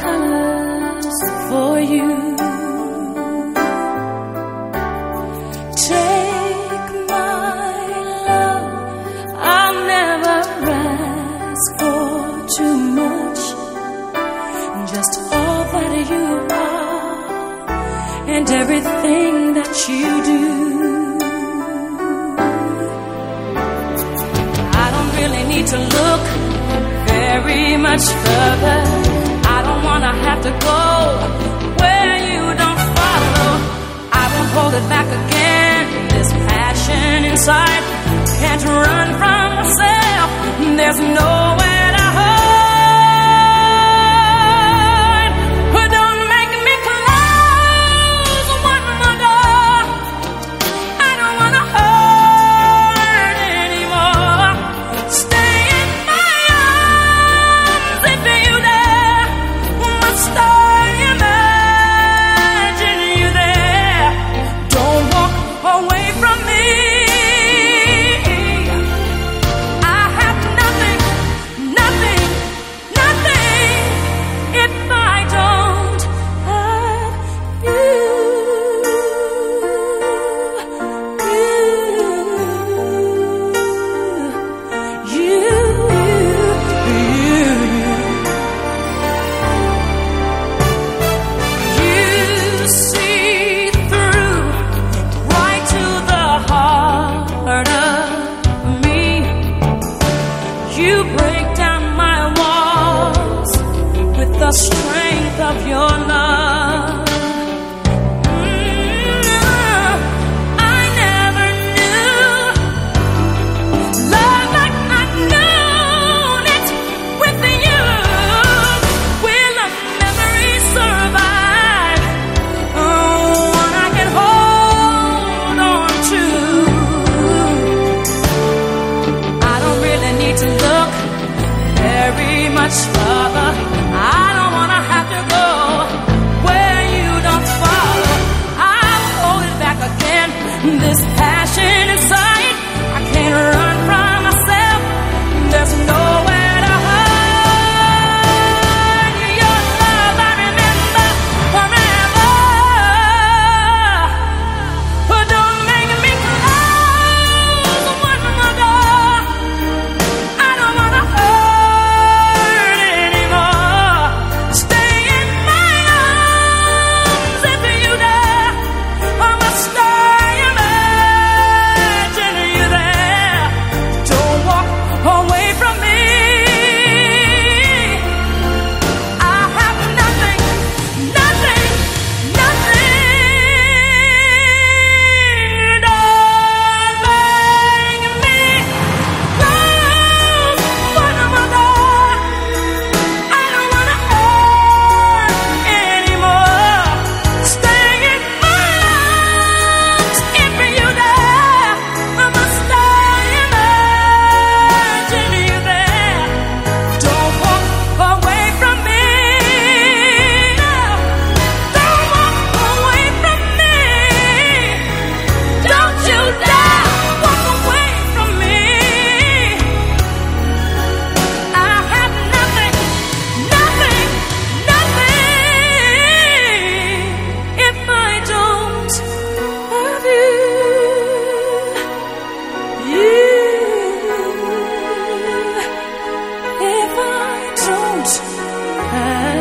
colors for you. Take my love, I'll never ask for too much. Just all that you are and everything that you do. I don't really need to look very much further. I have to go where you don't follow. I won't hold it back again. This passion inside can't run from myself. There's nowhere to You break down my walls with the strength of your love. time.